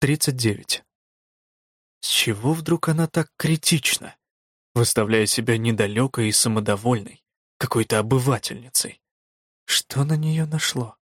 39. С чего вдруг она так критична, выставляя себя недалекой и самодовольной, какой-то обывательницей? Что на нее нашло?